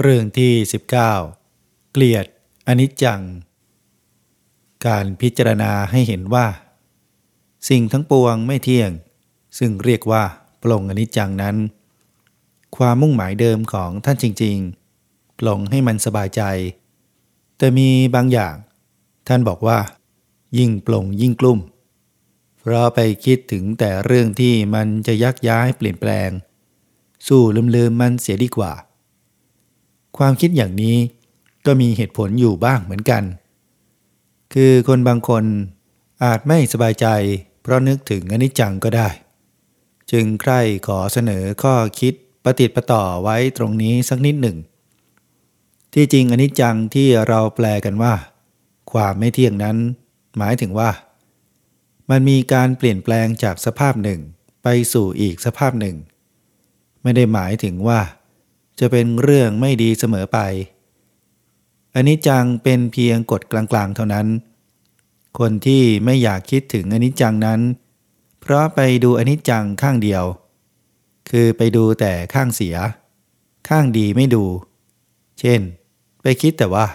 เรื่องที่ 19 เกลียดอนิจจัง การพิจารณาให้เห็นว่า สิ่งทั้งปวงไม่เที่ยง ซึ่งเรียกว่าปลงอนิจจังนั้น ความมุ่งหมายเดิมของท่านจริง ๆ ปลงให้มันสบายใจ แต่มีบางอย่าง ท่านบอกว่า ยิ่งปลงยิ่งกลุ่ม เพราะไปคิดถึงแต่เรื่องที่มันจะยักย้ายเปลี่ยนแปลง สู้ลืมๆมันเสียดีกว่า ความคิดอย่างนี้ก็มีเหตุผลอยู่บ้างเหมือนกัน คือคนบางคนอาจไม่สบายใจ เพราะนึกถึงอนิจจังก็ได้ จึงใคร่ขอเสนอข้อคิดปฏิติประต่อไว้ตรงนี้สักนิดหนึ่ง ที่จริงอนิจจังที่เราแปลกันว่า ความไม่เที่ยงนั้น หมายถึงว่า มันมีการเปลี่ยนแปลงจากสภาพหนึ่ง ไปสู่อีกสภาพหนึ่ง ไม่ได้หมายถึงว่า จะเป็นเรื่องไม่ดีเสมอไป อันนี้จังเป็นเพียงกฎกลางๆ เท่านั้น คนที่ไม่อยากคิดถึงอนิจจังนั้น เพราะไปดูอนิจจังข้างเดียว คือไปดูแต่ข้างเสีย ข้างดีไม่ดู เช่น ไปคิดแต่ว่า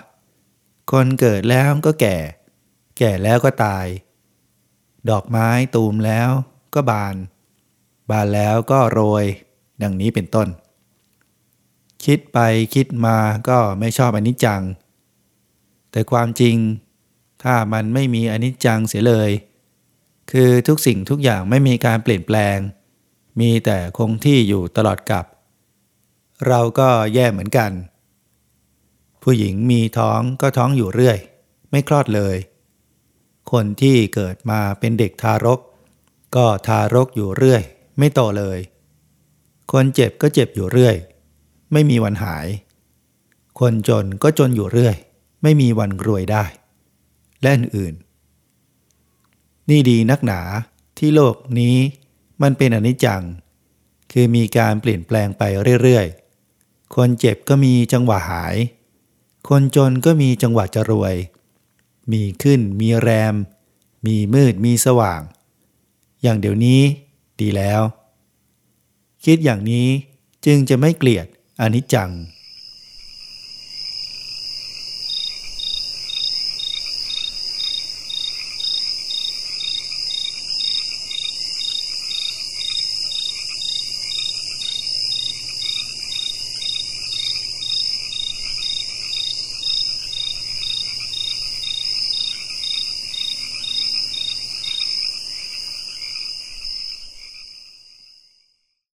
คนเกิดแล้วก็แก่ แก่แล้วก็ตาย ดอกไม้ตูมแล้วก็บาน บานแล้วก็โรย ดังนี้เป็นต้น คิดไปคิดมาก็ไม่ชอบอนิจจัง แต่ความจริง ถ้ามันไม่มีอนิจจังเสียเลย คือทุกสิ่งทุกอย่างไม่มีการเปลี่ยนแปลง มีแต่คงที่อยู่ตลอดกับ เราก็แย่เหมือนกัน ผู้หญิงมีท้องก็ท้องอยู่เรื่อย ไม่คลอดเลย คนที่เกิดมาเป็นเด็กทารก ก็ทารกอยู่เรื่อย ไม่โตเลย คนเจ็บก็เจ็บอยู่เรื่อย ไม่มีวันหาย คนจนก็จนอยู่เรื่อย ไม่มีวันรวยได้ และอื่นๆนี่ดีนักหนาที่โลกนี้มันเป็นอนิจจัง คือมีการเปลี่ยนแปลงไปเรื่อยๆ คนเจ็บก็มีจังหวะหาย คนจนก็มีจังหวะจะรวย มีขึ้นมีแรม มีมืดมีสว่าง อย่างเดี๋ยวนี้ดีแล้ว คิดอย่างนี้จึงจะไม่เกลียด อนิจจัง